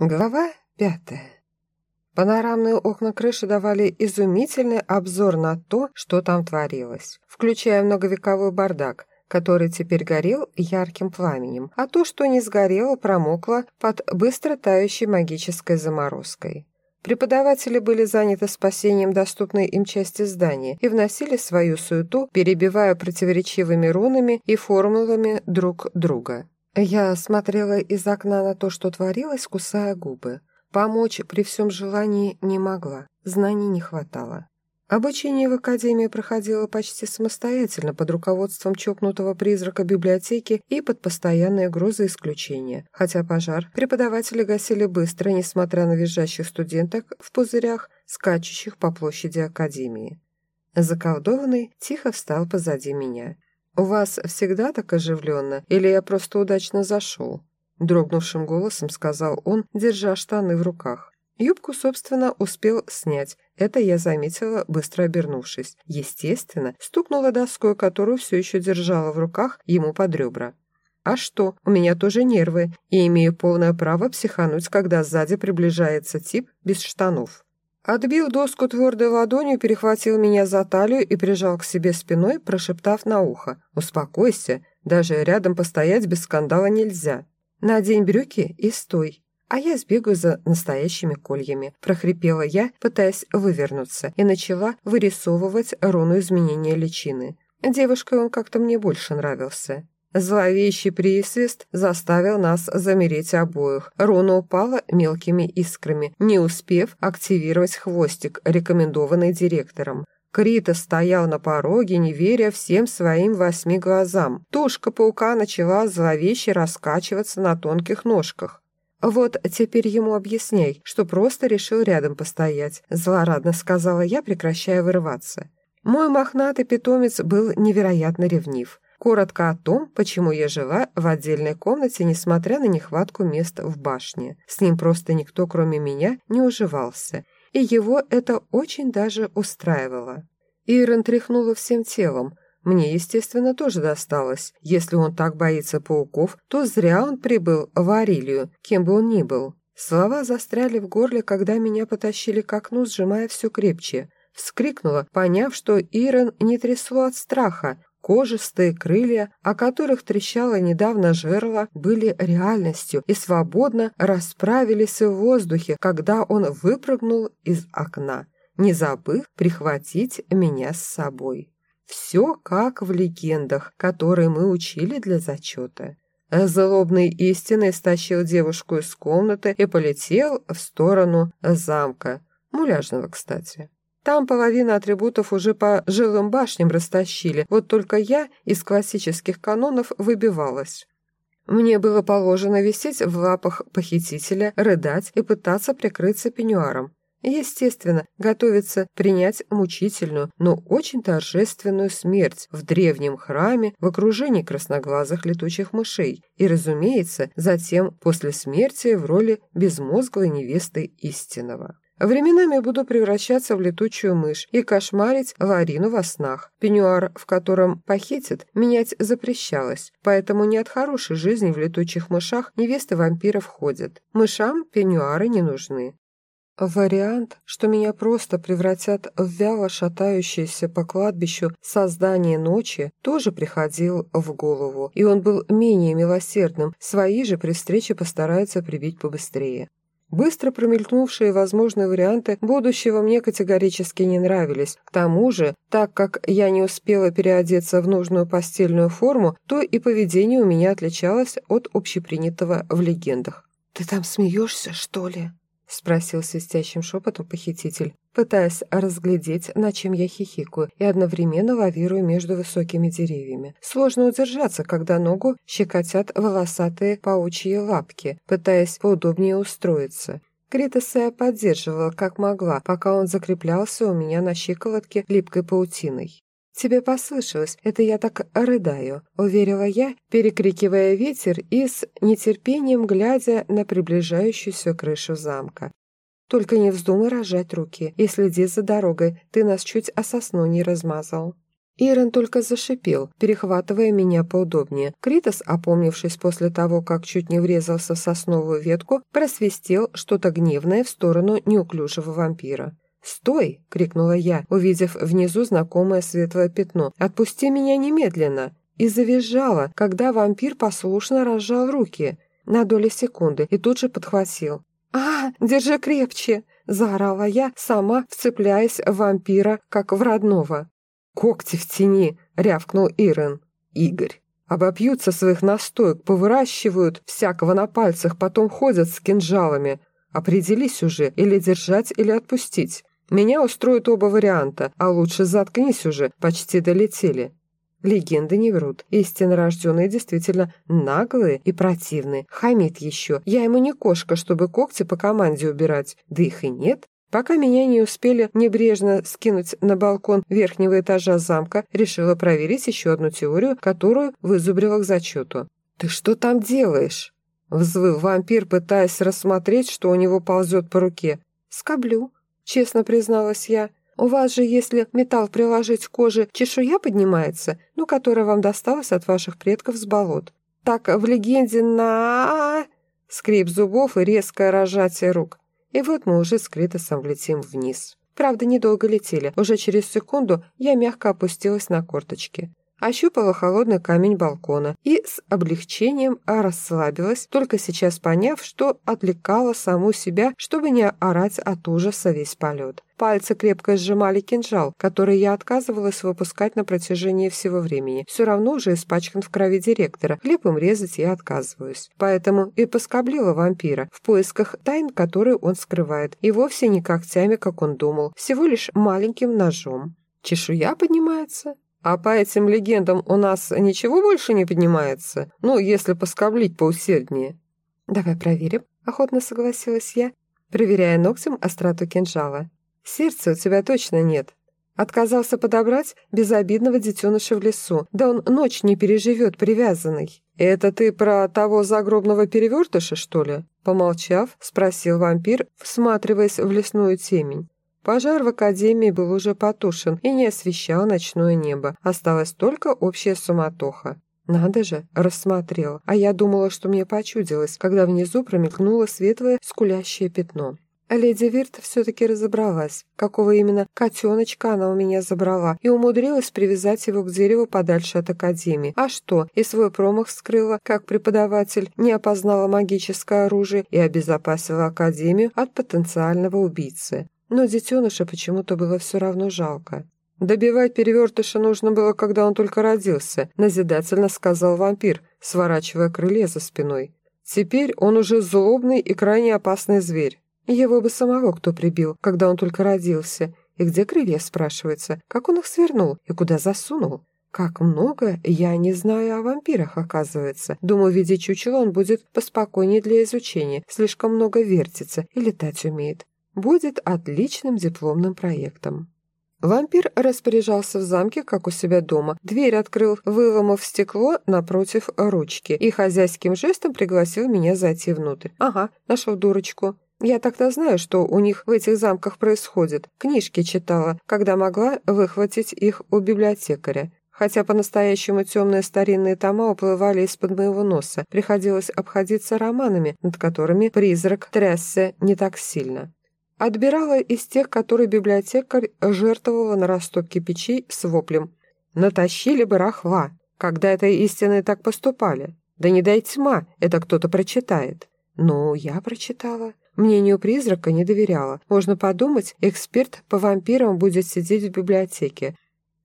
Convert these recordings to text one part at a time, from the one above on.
Глава пятая. Панорамные окна крыши давали изумительный обзор на то, что там творилось, включая многовековой бардак, который теперь горел ярким пламенем, а то, что не сгорело, промокло под быстро тающей магической заморозкой. Преподаватели были заняты спасением доступной им части здания и вносили свою суету, перебивая противоречивыми рунами и формулами друг друга. Я смотрела из окна на то, что творилось, кусая губы. Помочь при всем желании не могла, знаний не хватало. Обучение в академии проходило почти самостоятельно под руководством чокнутого призрака библиотеки и под постоянной угрозой исключения. Хотя пожар преподаватели гасили быстро, несмотря на визжащих студенток в пузырях, скачущих по площади академии. Заколдованный тихо встал позади меня. «У вас всегда так оживленно, или я просто удачно зашел?» Дрогнувшим голосом сказал он, держа штаны в руках. Юбку, собственно, успел снять. Это я заметила, быстро обернувшись. Естественно, стукнула доской, которую все еще держала в руках ему под ребра. А что, у меня тоже нервы, и имею полное право психануть, когда сзади приближается тип без штанов. Отбил доску твердой ладонью, перехватил меня за талию и прижал к себе спиной, прошептав на ухо. «Успокойся, даже рядом постоять без скандала нельзя. Надень брюки и стой, а я сбегаю за настоящими кольями», – прохрипела я, пытаясь вывернуться, и начала вырисовывать руну изменения личины. Девушкой он как-то мне больше нравился. Зловещий присвист заставил нас замереть обоих. Руна упала мелкими искрами, не успев активировать хвостик, рекомендованный директором. Крита стоял на пороге, не веря всем своим восьми глазам. Тушка паука начала зловеще раскачиваться на тонких ножках. «Вот теперь ему объясняй, что просто решил рядом постоять», злорадно сказала я, прекращая вырываться. Мой мохнатый питомец был невероятно ревнив. Коротко о том, почему я жила в отдельной комнате, несмотря на нехватку мест в башне. С ним просто никто, кроме меня, не уживался, и его это очень даже устраивало. Ирен тряхнула всем телом. Мне, естественно, тоже досталось. Если он так боится пауков, то зря он прибыл в Арилию, кем бы он ни был. Слова застряли в горле, когда меня потащили к окну, сжимая все крепче. Вскрикнула, поняв, что Ирен не трясло от страха, Кожистые крылья, о которых трещало недавно жерло, были реальностью и свободно расправились в воздухе, когда он выпрыгнул из окна, не забыв прихватить меня с собой. Все как в легендах, которые мы учили для зачета. Злобный истинный стащил девушку из комнаты и полетел в сторону замка, муляжного, кстати. Там половина атрибутов уже по жилым башням растащили, вот только я из классических канонов выбивалась. Мне было положено висеть в лапах похитителя, рыдать и пытаться прикрыться пеньюаром. Естественно, готовиться принять мучительную, но очень торжественную смерть в древнем храме в окружении красноглазых летучих мышей и, разумеется, затем после смерти в роли безмозглой невесты истинного. Временами буду превращаться в летучую мышь и кошмарить Ларину во снах. Пеньюар, в котором похитят, менять запрещалось, поэтому не от хорошей жизни в летучих мышах невесты вампиров ходят. Мышам пеньюары не нужны. Вариант, что меня просто превратят в вяло шатающееся по кладбищу создание ночи, тоже приходил в голову, и он был менее милосердным, свои же при встрече постараются прибить побыстрее. Быстро промелькнувшие возможные варианты будущего мне категорически не нравились. К тому же, так как я не успела переодеться в нужную постельную форму, то и поведение у меня отличалось от общепринятого в легендах. «Ты там смеешься, что ли?» — спросил свистящим шепотом похититель, пытаясь разглядеть, на чем я хихикаю, и одновременно лавирую между высокими деревьями. Сложно удержаться, когда ногу щекотят волосатые паучьи лапки, пытаясь поудобнее устроиться. Критоса я поддерживала, как могла, пока он закреплялся у меня на щиколотке липкой паутиной. «Тебе послышалось, это я так рыдаю», — уверила я, перекрикивая ветер и с нетерпением глядя на приближающуюся крышу замка. «Только не вздумай рожать руки и следи за дорогой, ты нас чуть о сосну не размазал». Ирен только зашипел, перехватывая меня поудобнее. Критос, опомнившись после того, как чуть не врезался в сосновую ветку, просвистел что-то гневное в сторону неуклюжего вампира. «Стой!» — крикнула я, увидев внизу знакомое светлое пятно. «Отпусти меня немедленно!» И завизжала, когда вампир послушно разжал руки на долю секунды и тут же подхватил. «А, держи крепче!» — заорала я, сама вцепляясь в вампира, как в родного. «Когти в тени!» — рявкнул Ирен. «Игорь, обопьются своих настоек, повыращивают всякого на пальцах, потом ходят с кинжалами. Определись уже, или держать, или отпустить. Меня устроят оба варианта, а лучше заткнись уже, почти долетели». Легенды не врут. Истинно рожденные действительно наглые и противные. Хамит еще. Я ему не кошка, чтобы когти по команде убирать. Да их и нет. Пока меня не успели небрежно скинуть на балкон верхнего этажа замка, решила проверить еще одну теорию, которую вызубрила к зачету. «Ты что там делаешь?» Взвыл вампир, пытаясь рассмотреть, что у него ползет по руке. «Скоблю», — честно призналась я. «У вас же, если металл приложить к коже, чешуя поднимается, ну, которая вам досталась от ваших предков с болот. Так в легенде на...» Скрип зубов и резкое рожатие рук. И вот мы уже с Критосом летим вниз. Правда, недолго летели. Уже через секунду я мягко опустилась на корточки. Ощупала холодный камень балкона и с облегчением расслабилась, только сейчас поняв, что отвлекала саму себя, чтобы не орать от ужаса весь полет. Пальцы крепко сжимали кинжал, который я отказывалась выпускать на протяжении всего времени. Все равно уже испачкан в крови директора. Хлеб им резать я отказываюсь. Поэтому и поскоблила вампира в поисках тайн, которые он скрывает. И вовсе не когтями, как он думал, всего лишь маленьким ножом. Чешуя поднимается. А по этим легендам у нас ничего больше не поднимается? Ну, если поскоблить поусерднее. Давай проверим, охотно согласилась я, проверяя ногтем остроту кинжала. Сердца у тебя точно нет. Отказался подобрать безобидного детеныша в лесу. Да он ночь не переживет привязанный. «Это ты про того загробного перевертыша, что ли?» Помолчав, спросил вампир, всматриваясь в лесную темень. Пожар в академии был уже потушен и не освещал ночное небо. Осталась только общая суматоха. Надо же, рассмотрела. А я думала, что мне почудилось, когда внизу промелькнуло светлое скулящее пятно. А леди Вирт все-таки разобралась, какого именно котеночка она у меня забрала, и умудрилась привязать его к дереву подальше от Академии. А что, и свой промах скрыла, как преподаватель не опознала магическое оружие и обезопасила Академию от потенциального убийцы но детеныша почему-то было все равно жалко. «Добивать перевертыша нужно было, когда он только родился», назидательно сказал вампир, сворачивая крылья за спиной. «Теперь он уже злобный и крайне опасный зверь. Его бы самого кто прибил, когда он только родился. И где крылья, спрашивается? Как он их свернул и куда засунул? Как много я не знаю о вампирах, оказывается. Думаю, в виде чучела он будет поспокойнее для изучения. Слишком много вертится и летать умеет будет отличным дипломным проектом. Вампир распоряжался в замке, как у себя дома. Дверь открыл, выломав стекло напротив ручки, и хозяйским жестом пригласил меня зайти внутрь. Ага, нашел дурочку. Я так-то знаю, что у них в этих замках происходит. Книжки читала, когда могла выхватить их у библиотекаря. Хотя по-настоящему темные старинные тома уплывали из-под моего носа, приходилось обходиться романами, над которыми призрак трясся не так сильно. Отбирала из тех, которые библиотекарь жертвовала на растопке печей с воплем. Натащили бы рахва, когда это истинные так поступали. Да не дай тьма, это кто-то прочитает. Ну, я прочитала. Мнению призрака не доверяла. Можно подумать, эксперт по вампирам будет сидеть в библиотеке.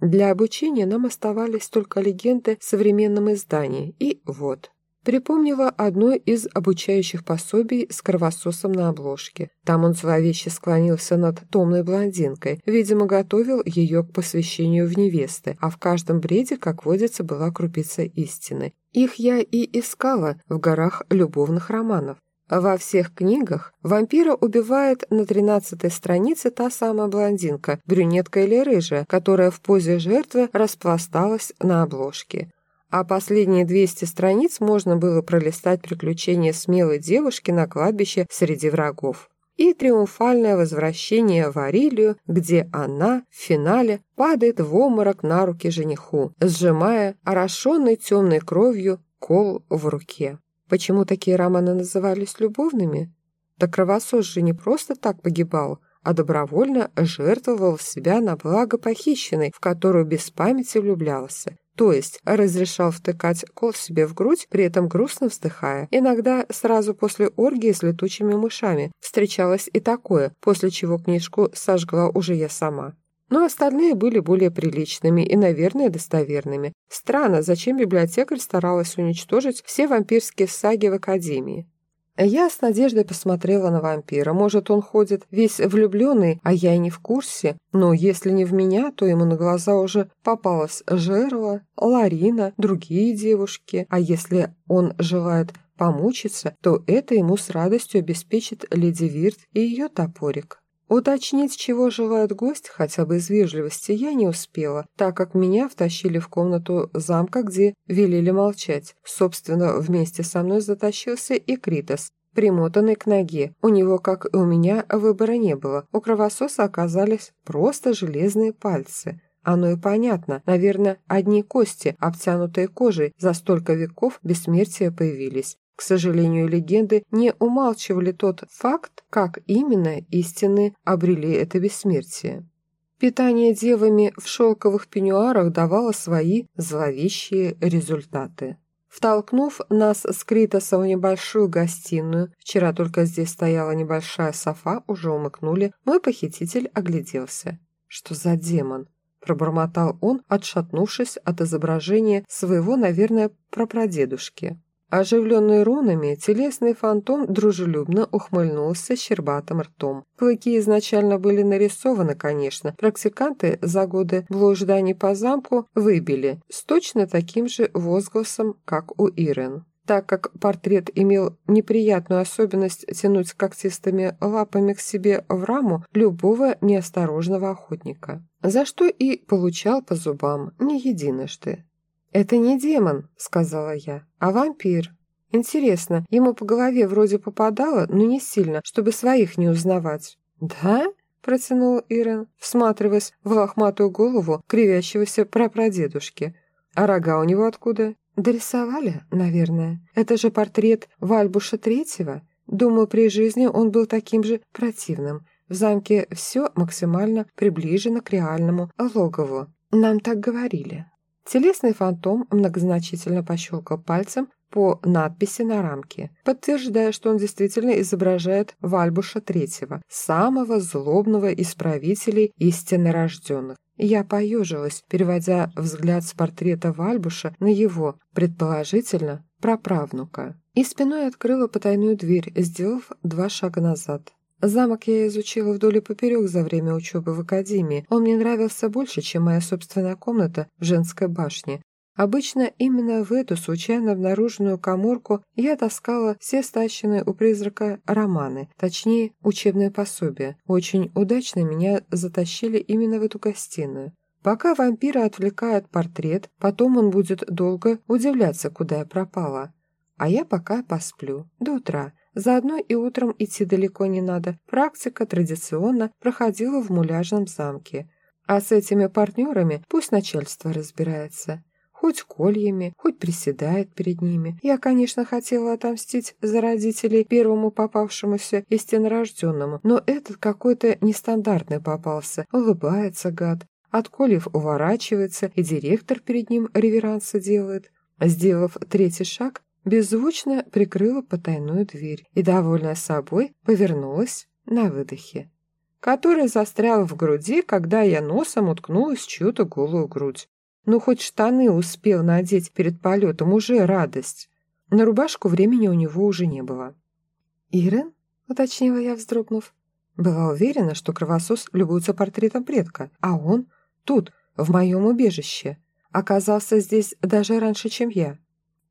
Для обучения нам оставались только легенды в современном издании. И вот. Припомнила одно из обучающих пособий с кровососом на обложке. Там он зловеще склонился над томной блондинкой, видимо, готовил ее к посвящению в невесты, а в каждом бреде, как водится, была крупица истины. Их я и искала в горах любовных романов. Во всех книгах вампира убивает на тринадцатой странице та самая блондинка, брюнетка или рыжая, которая в позе жертвы распласталась на обложке а последние 200 страниц можно было пролистать приключения смелой девушки на кладбище среди врагов. и триумфальное возвращение в Арилию, где она в финале падает в обморок на руки жениху, сжимая орошенный темной кровью кол в руке. Почему такие романы назывались любовными? Да кровосос же не просто так погибал, а добровольно жертвовал себя на благо похищенной, в которую без памяти влюблялся. То есть разрешал втыкать кол себе в грудь, при этом грустно вздыхая. Иногда сразу после оргии с летучими мышами встречалось и такое, после чего книжку сожгла уже я сама. Но остальные были более приличными и, наверное, достоверными. Странно, зачем библиотекарь старалась уничтожить все вампирские саги в Академии. Я с надеждой посмотрела на вампира. Может, он ходит весь влюбленный, а я и не в курсе. Но если не в меня, то ему на глаза уже попалась Жерла, Ларина, другие девушки. А если он желает помучиться, то это ему с радостью обеспечит леди Вирт и ее топорик. Уточнить, чего желает гость, хотя бы из вежливости, я не успела, так как меня втащили в комнату замка, где велели молчать. Собственно, вместе со мной затащился и Критос, примотанный к ноге. У него, как и у меня, выбора не было. У кровососа оказались просто железные пальцы. Оно и понятно. Наверное, одни кости, обтянутые кожей, за столько веков бессмертия появились. К сожалению, легенды не умалчивали тот факт, как именно истины обрели это бессмертие. Питание девами в шелковых пеньюарах давало свои зловещие результаты. Втолкнув нас с Критосом в небольшую гостиную, вчера только здесь стояла небольшая софа, уже умыкнули, мой похититель огляделся. «Что за демон?» – пробормотал он, отшатнувшись от изображения своего, наверное, прапрадедушки. Оживленный рунами, телесный фантом дружелюбно ухмыльнулся щербатым ртом. Клыки изначально были нарисованы, конечно. Практиканты за годы блужданий по замку выбили с точно таким же возгласом, как у Ирен. Так как портрет имел неприятную особенность тянуть когтистыми лапами к себе в раму любого неосторожного охотника. За что и получал по зубам не единожды. «Это не демон», — сказала я, — «а вампир. Интересно, ему по голове вроде попадало, но не сильно, чтобы своих не узнавать». «Да?» — протянул Ирен, всматриваясь в лохматую голову кривящегося прапрадедушки. «А рога у него откуда?» «Дорисовали, наверное. Это же портрет Вальбуша Третьего. Думаю, при жизни он был таким же противным. В замке все максимально приближено к реальному логову. Нам так говорили». Телесный фантом многозначительно пощелкал пальцем по надписи на рамке, подтверждая, что он действительно изображает Вальбуша Третьего, самого злобного из правителей истинно рожденных. Я поежилась, переводя взгляд с портрета Вальбуша на его, предположительно, праправнука, и спиной открыла потайную дверь, сделав два шага назад. Замок я изучила вдоль и поперек за время учебы в академии. Он мне нравился больше, чем моя собственная комната в женской башне. Обычно именно в эту случайно обнаруженную коморку я таскала все стащенные у призрака романы, точнее, учебные пособия. Очень удачно меня затащили именно в эту гостиную. Пока вампира отвлекает портрет, потом он будет долго удивляться, куда я пропала. А я пока посплю. До утра. Заодно и утром идти далеко не надо. Практика традиционно проходила в муляжном замке. А с этими партнерами пусть начальство разбирается. Хоть кольями, хоть приседает перед ними. Я, конечно, хотела отомстить за родителей первому попавшемуся истиннорожденному, но этот какой-то нестандартный попался. Улыбается гад. От кольев уворачивается, и директор перед ним реверансы делает. Сделав третий шаг, беззвучно прикрыла потайную дверь и, довольная собой, повернулась на выдохе, который застрял в груди, когда я носом уткнулась в чью-то голую грудь. Ну, хоть штаны успел надеть перед полетом, уже радость. На рубашку времени у него уже не было. «Ирен?» — уточнила я, вздрогнув. Была уверена, что кровосос любуется портретом предка, а он тут, в моем убежище. Оказался здесь даже раньше, чем я.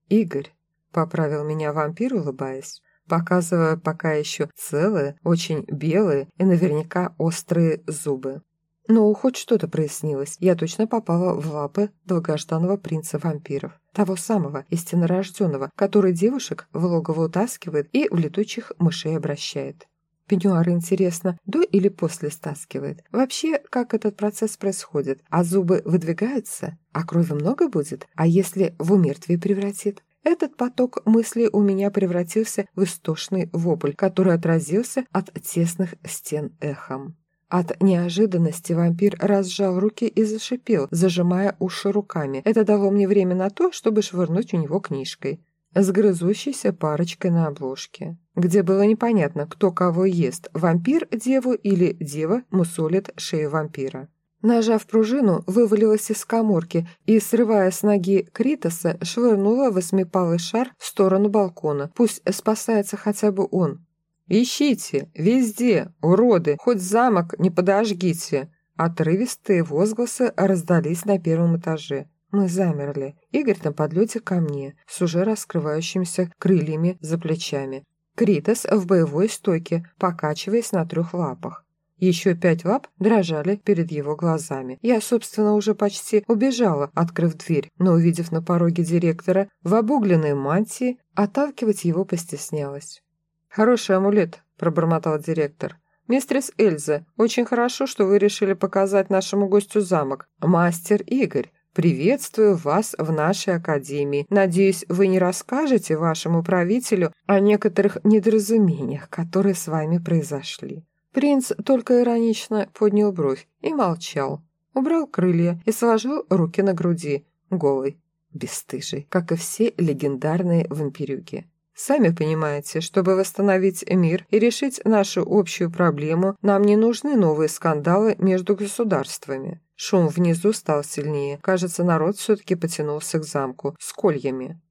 «Игорь», Поправил меня вампир, улыбаясь, показывая пока еще целые, очень белые и наверняка острые зубы. Но хоть что-то прояснилось. Я точно попала в лапы долгожданного принца вампиров. Того самого, истинно рожденного, который девушек в логово утаскивает и в летучих мышей обращает. Пеньюары, интересно, до или после стаскивает? Вообще, как этот процесс происходит? А зубы выдвигаются? А крови много будет? А если в умертвие превратит? Этот поток мыслей у меня превратился в истошный вопль, который отразился от тесных стен эхом. От неожиданности вампир разжал руки и зашипел, зажимая уши руками. Это дало мне время на то, чтобы швырнуть у него книжкой с грызущейся парочкой на обложке, где было непонятно, кто кого ест, вампир деву или дева мусолит шею вампира. Нажав пружину, вывалилась из коморки и, срывая с ноги Критоса, швырнула восьмипалый шар в сторону балкона. Пусть спасается хотя бы он. «Ищите! Везде! Уроды! Хоть замок не подожгите!» Отрывистые возгласы раздались на первом этаже. Мы замерли. Игорь на подлете ко мне, с уже раскрывающимися крыльями за плечами. Критос в боевой стойке, покачиваясь на трех лапах. Еще пять лап дрожали перед его глазами. Я, собственно, уже почти убежала, открыв дверь, но, увидев на пороге директора в обугленной мантии, отталкивать его постеснялась. «Хороший амулет», – пробормотал директор. «Мистерс Эльза, очень хорошо, что вы решили показать нашему гостю замок. Мастер Игорь, Приветствую вас в нашей академии. Надеюсь, вы не расскажете вашему правителю о некоторых недоразумениях, которые с вами произошли». Принц только иронично поднял бровь и молчал. Убрал крылья и сложил руки на груди, голый, бесстыжий, как и все легендарные вампирюги. Сами понимаете, чтобы восстановить мир и решить нашу общую проблему, нам не нужны новые скандалы между государствами. Шум внизу стал сильнее. Кажется, народ все-таки потянулся к замку с кольями.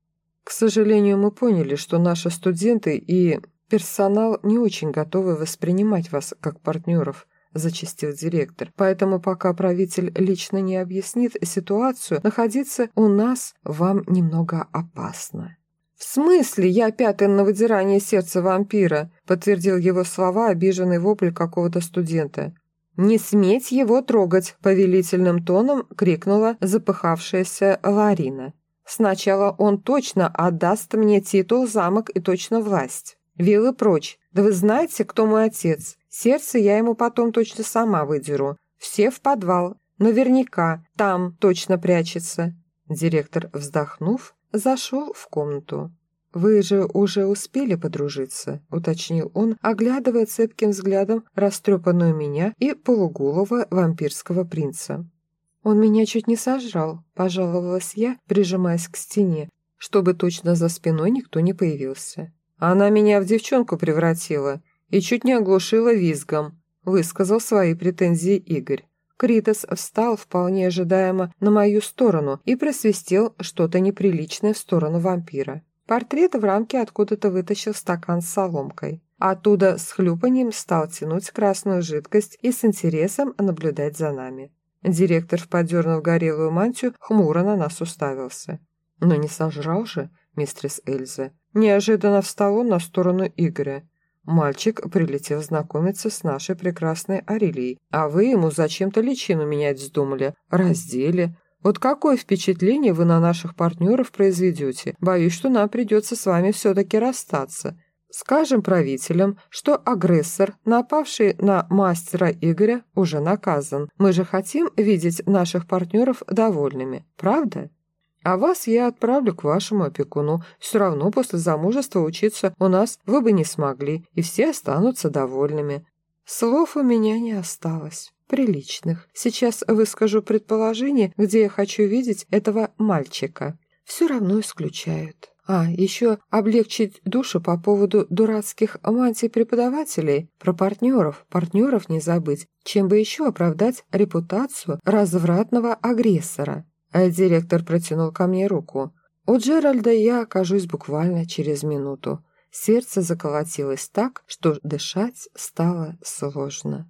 К сожалению, мы поняли, что наши студенты и персонал не очень готовы воспринимать вас как партнеров, зачастил директор. Поэтому пока правитель лично не объяснит ситуацию, находиться у нас вам немного опасно. «В смысле я пятый на выдирание сердца вампира?» подтвердил его слова обиженный вопль какого-то студента. «Не сметь его трогать!» – повелительным тоном крикнула запыхавшаяся Ларина. «Сначала он точно отдаст мне титул, замок и точно власть. Вилы прочь. Да вы знаете, кто мой отец? Сердце я ему потом точно сама выдеру. Все в подвал. Наверняка. Там точно прячется». Директор, вздохнув, зашел в комнату. «Вы же уже успели подружиться», — уточнил он, оглядывая цепким взглядом растрепанную меня и полуголого вампирского принца. «Он меня чуть не сожрал», — пожаловалась я, прижимаясь к стене, чтобы точно за спиной никто не появился. «Она меня в девчонку превратила и чуть не оглушила визгом», — высказал свои претензии Игорь. Критос встал вполне ожидаемо на мою сторону и просвистел что-то неприличное в сторону вампира. Портрет в рамке откуда-то вытащил стакан с соломкой. Оттуда с хлюпанием стал тянуть красную жидкость и с интересом наблюдать за нами. Директор, подернув горелую мантию, хмуро на нас уставился. Но не сожрал же, мистерс Эльза. Неожиданно встал он на сторону Игоря. Мальчик прилетел знакомиться с нашей прекрасной Арелией, а вы ему зачем-то личину менять вздумали, раздели, вот какое впечатление вы на наших партнеров произведете? Боюсь, что нам придется с вами все-таки расстаться. Скажем правителям, что агрессор, напавший на мастера Игоря, уже наказан. Мы же хотим видеть наших партнеров довольными, правда? А вас я отправлю к вашему опекуну. Все равно после замужества учиться у нас вы бы не смогли, и все останутся довольными. Слов у меня не осталось приличных. Сейчас выскажу предположение, где я хочу видеть этого мальчика. Все равно исключают. А, еще облегчить душу по поводу дурацких мантий преподавателей. Про партнеров. Партнеров не забыть. Чем бы еще оправдать репутацию развратного агрессора. А директор протянул ко мне руку. У Джеральда я окажусь буквально через минуту. Сердце заколотилось так, что дышать стало сложно.